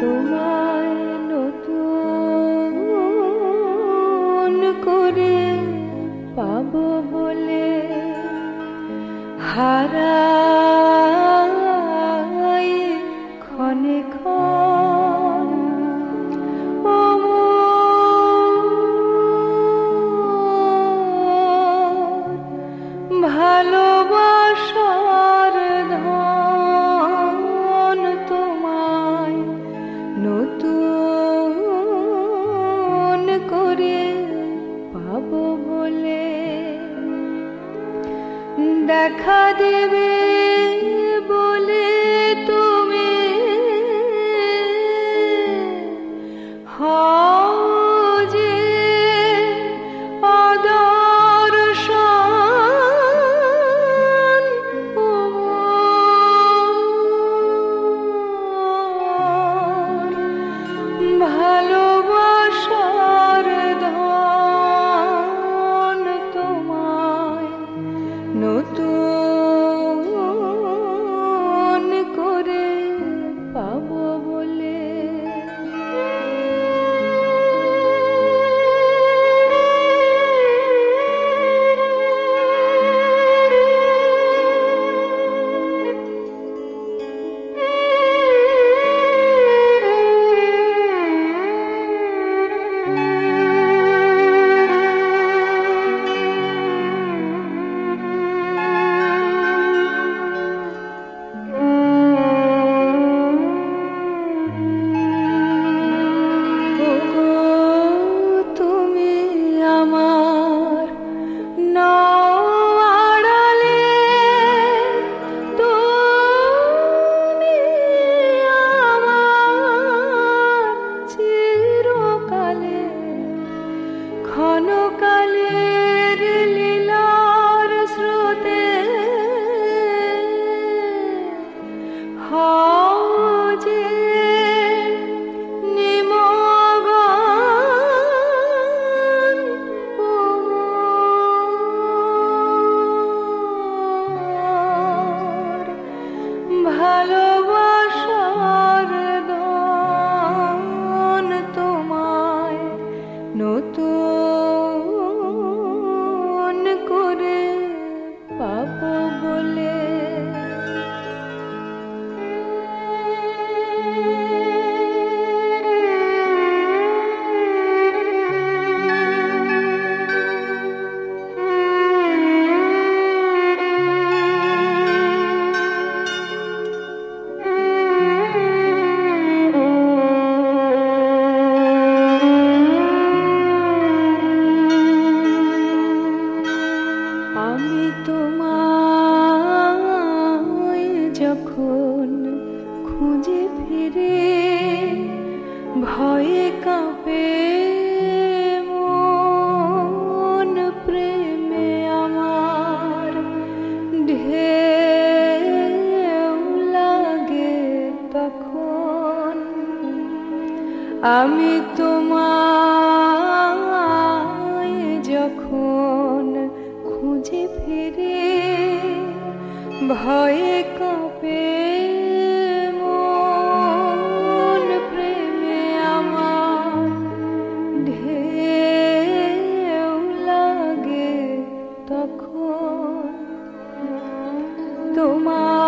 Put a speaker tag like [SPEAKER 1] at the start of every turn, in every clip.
[SPEAKER 1] তোমায় নতুন করে পাব বলে হারা দেখা দেবে বলে তুমি। হয় ভালো ভয়ে প্রেমে আমার ঢেউ তখন। আমি তোমায় যখন খুঁজে ফিরে ভয়ে কাঁপে তখন তোমার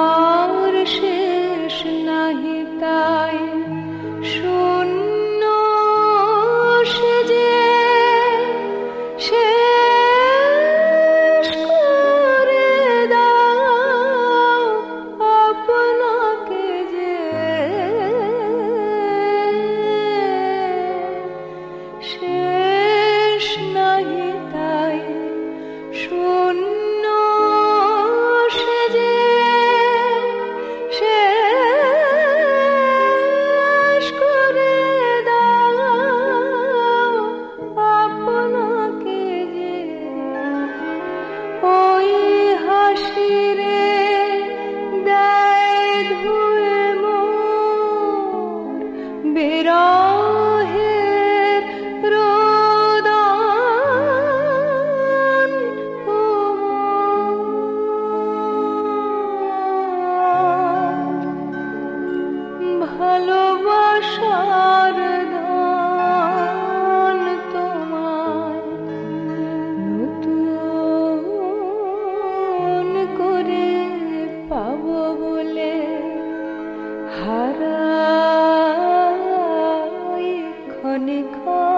[SPEAKER 1] Oh.